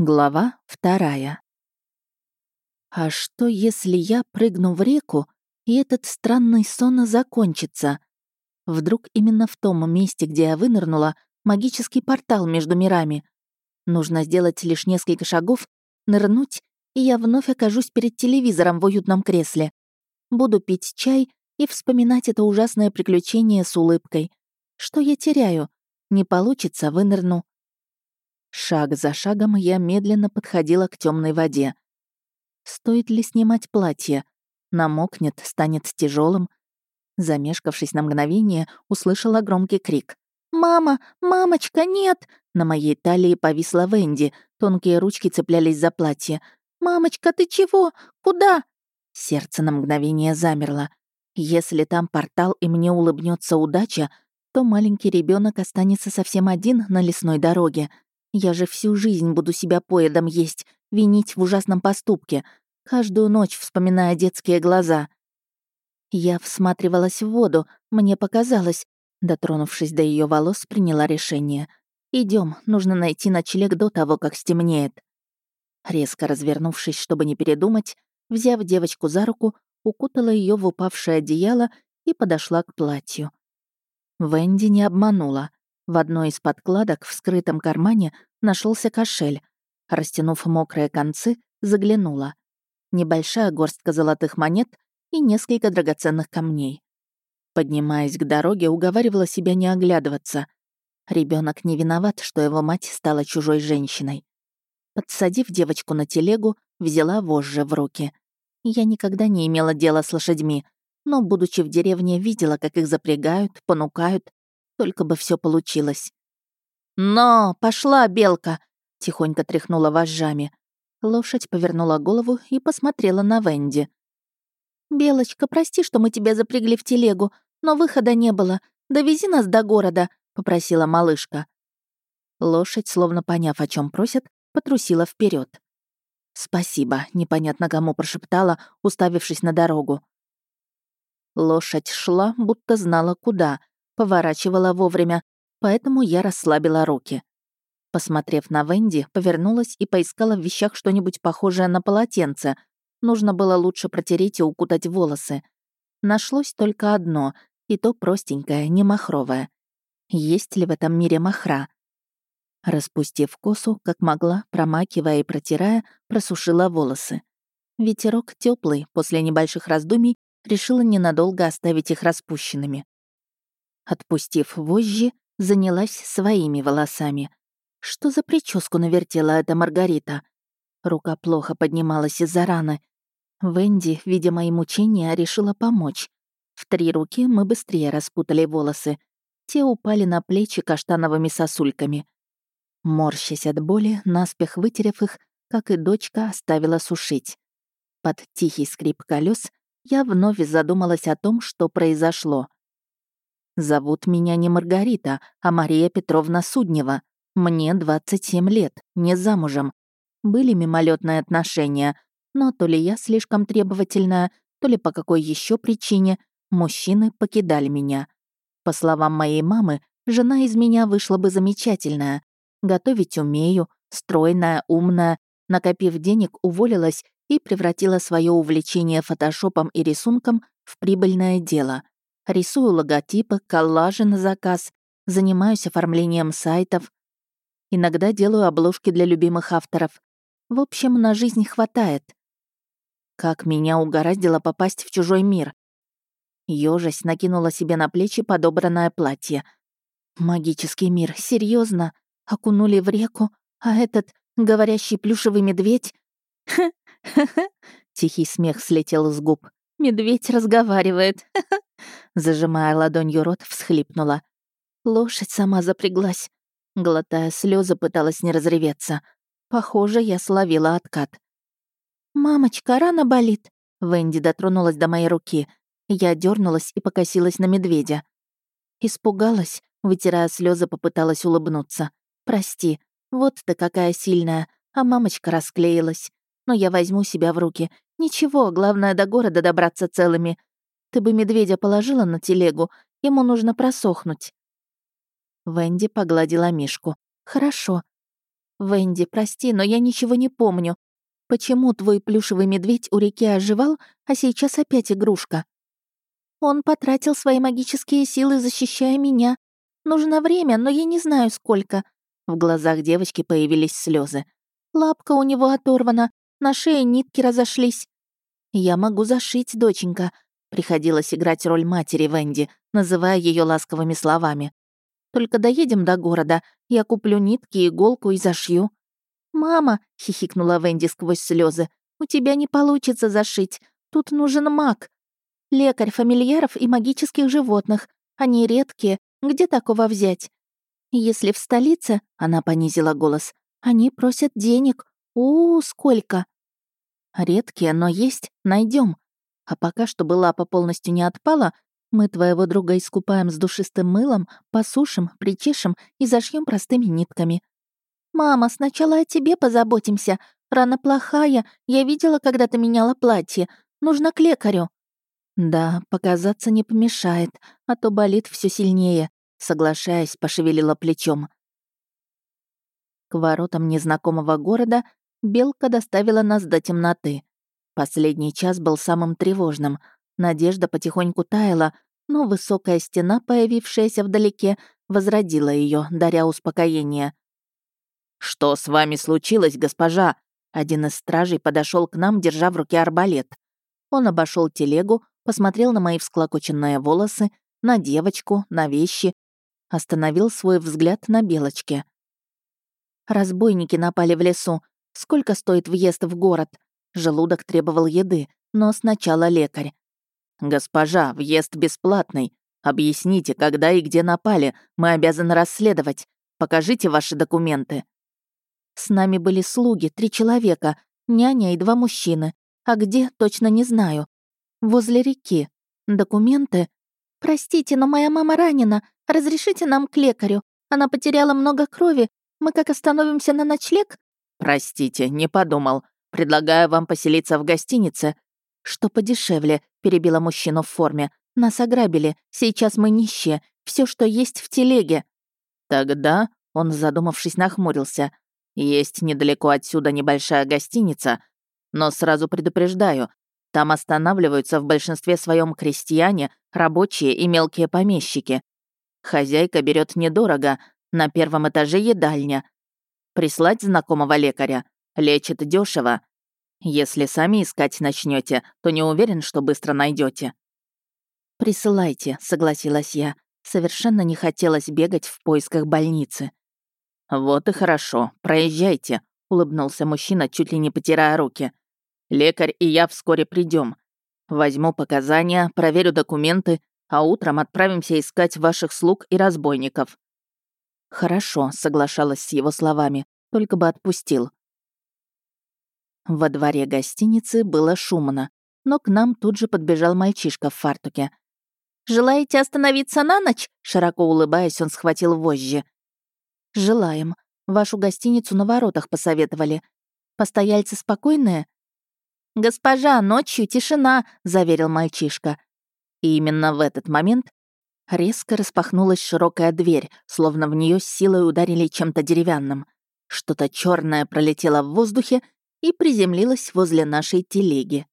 Глава вторая. А что, если я прыгну в реку, и этот странный сон закончится? Вдруг именно в том месте, где я вынырнула, магический портал между мирами. Нужно сделать лишь несколько шагов, нырнуть, и я вновь окажусь перед телевизором в уютном кресле. Буду пить чай и вспоминать это ужасное приключение с улыбкой. Что я теряю? Не получится, вынырну. Шаг за шагом я медленно подходила к темной воде. Стоит ли снимать платье? Намокнет, станет тяжелым. Замешкавшись на мгновение, услышала громкий крик. «Мама! Мамочка, нет!» На моей талии повисла Венди, тонкие ручки цеплялись за платье. «Мамочка, ты чего? Куда?» Сердце на мгновение замерло. Если там портал и мне улыбнется удача, то маленький ребенок останется совсем один на лесной дороге — я же всю жизнь буду себя поедом есть, винить в ужасном поступке, каждую ночь вспоминая детские глаза. Я всматривалась в воду, мне показалось. Дотронувшись до ее волос, приняла решение. Идем, нужно найти ночлег до того, как стемнеет. Резко развернувшись, чтобы не передумать, взяв девочку за руку, укутала ее в упавшее одеяло и подошла к платью. Венди не обманула. В одной из подкладок в скрытом кармане нашелся кошель. Растянув мокрые концы, заглянула. Небольшая горстка золотых монет и несколько драгоценных камней. Поднимаясь к дороге, уговаривала себя не оглядываться. Ребенок не виноват, что его мать стала чужой женщиной. Подсадив девочку на телегу, взяла вожжи в руки. Я никогда не имела дела с лошадьми, но, будучи в деревне, видела, как их запрягают, понукают, только бы все получилось. «Но! Пошла, белка!» — тихонько тряхнула вожжами. Лошадь повернула голову и посмотрела на Венди. «Белочка, прости, что мы тебя запрягли в телегу, но выхода не было. Довези нас до города», — попросила малышка. Лошадь, словно поняв, о чем просят, потрусила вперед. «Спасибо», — непонятно кому прошептала, уставившись на дорогу. Лошадь шла, будто знала куда, поворачивала вовремя, поэтому я расслабила руки. Посмотрев на Венди, повернулась и поискала в вещах что-нибудь похожее на полотенце. Нужно было лучше протереть и укутать волосы. Нашлось только одно, и то простенькое, не махровое. Есть ли в этом мире махра? Распустив косу, как могла, промакивая и протирая, просушила волосы. Ветерок теплый, после небольших раздумий, решила ненадолго оставить их распущенными. Отпустив вожжи, занялась своими волосами. Что за прическу навертела эта Маргарита? Рука плохо поднималась из-за раны. Венди, видя мои мучения, решила помочь. В три руки мы быстрее распутали волосы. Те упали на плечи каштановыми сосульками. Морщась от боли, наспех вытерев их, как и дочка, оставила сушить. Под тихий скрип колес я вновь задумалась о том, что произошло. Зовут меня не Маргарита, а Мария Петровна Суднева. Мне 27 лет, не замужем. Были мимолетные отношения, но то ли я слишком требовательная, то ли по какой еще причине мужчины покидали меня. По словам моей мамы, жена из меня вышла бы замечательная. Готовить умею, стройная, умная, накопив денег, уволилась и превратила свое увлечение фотошопом и рисунком в прибыльное дело — рисую логотипы, коллажи на заказ, занимаюсь оформлением сайтов. Иногда делаю обложки для любимых авторов. В общем, на жизнь хватает. Как меня угораздило попасть в чужой мир. Ёжась накинула себе на плечи подобранное платье. Магический мир, серьезно, Окунули в реку, а этот говорящий плюшевый медведь... Тихий смех слетел с губ. Медведь разговаривает. Зажимая ладонью рот, всхлипнула. Лошадь сама запряглась. Глотая слезы, пыталась не разреветься. Похоже, я словила откат. «Мамочка, рана болит!» Венди дотронулась до моей руки. Я дернулась и покосилась на медведя. Испугалась, вытирая слезы, попыталась улыбнуться. «Прости, вот ты какая сильная, а мамочка расклеилась. Но я возьму себя в руки. Ничего, главное до города добраться целыми. Ты бы медведя положила на телегу, ему нужно просохнуть». Венди погладила Мишку. «Хорошо». «Венди, прости, но я ничего не помню. Почему твой плюшевый медведь у реки оживал, а сейчас опять игрушка?» «Он потратил свои магические силы, защищая меня. Нужно время, но я не знаю, сколько». В глазах девочки появились слезы. «Лапка у него оторвана, на шее нитки разошлись». «Я могу зашить, доченька», Приходилось играть роль матери Венди, называя ее ласковыми словами. Только доедем до города, я куплю нитки, иголку и зашью». «Мама», — хихикнула Венди сквозь слезы, «у тебя не получится зашить. Тут нужен маг. Лекарь фамильяров и магических животных. Они редкие. Где такого взять? Если в столице, — она понизила голос, — они просят денег. У, -у сколько!» «Редкие, но есть, найдем. А пока, чтобы лапа полностью не отпала, мы твоего друга искупаем с душистым мылом, посушим, причешем и зашьем простыми нитками. «Мама, сначала о тебе позаботимся. Рана плохая, я видела, когда ты меняла платье. Нужно к лекарю». «Да, показаться не помешает, а то болит все сильнее», соглашаясь, пошевелила плечом. К воротам незнакомого города Белка доставила нас до темноты. Последний час был самым тревожным — Надежда потихоньку таяла, но высокая стена, появившаяся вдалеке, возродила ее, даря успокоение. «Что с вами случилось, госпожа?» Один из стражей подошел к нам, держа в руке арбалет. Он обошел телегу, посмотрел на мои всклокоченные волосы, на девочку, на вещи, остановил свой взгляд на белочке. Разбойники напали в лесу. Сколько стоит въезд в город? Желудок требовал еды, но сначала лекарь. «Госпожа, въезд бесплатный. Объясните, когда и где напали. Мы обязаны расследовать. Покажите ваши документы». «С нами были слуги, три человека, няня и два мужчины. А где, точно не знаю. Возле реки. Документы? Простите, но моя мама ранена. Разрешите нам к лекарю. Она потеряла много крови. Мы как остановимся на ночлег?» «Простите, не подумал. Предлагаю вам поселиться в гостинице «Что подешевле», — перебила мужчину в форме. «Нас ограбили. Сейчас мы нищие. Все, что есть в телеге». «Тогда», — он, задумавшись, нахмурился, «есть недалеко отсюда небольшая гостиница, но сразу предупреждаю, там останавливаются в большинстве своем крестьяне, рабочие и мелкие помещики. Хозяйка берет недорого, на первом этаже едальня. Прислать знакомого лекаря. Лечит дешево. Если сами искать начнете, то не уверен, что быстро найдете. «Присылайте», — согласилась я. Совершенно не хотелось бегать в поисках больницы. «Вот и хорошо, проезжайте», — улыбнулся мужчина, чуть ли не потирая руки. «Лекарь и я вскоре придем. Возьму показания, проверю документы, а утром отправимся искать ваших слуг и разбойников». «Хорошо», — соглашалась с его словами, только бы отпустил. Во дворе гостиницы было шумно, но к нам тут же подбежал мальчишка в фартуке. «Желаете остановиться на ночь?» Широко улыбаясь, он схватил вожжи. «Желаем. Вашу гостиницу на воротах посоветовали. Постояльцы спокойные?» «Госпожа, ночью тишина», — заверил мальчишка. И именно в этот момент резко распахнулась широкая дверь, словно в нее силой ударили чем-то деревянным. Что-то черное пролетело в воздухе и приземлилась возле нашей телеги.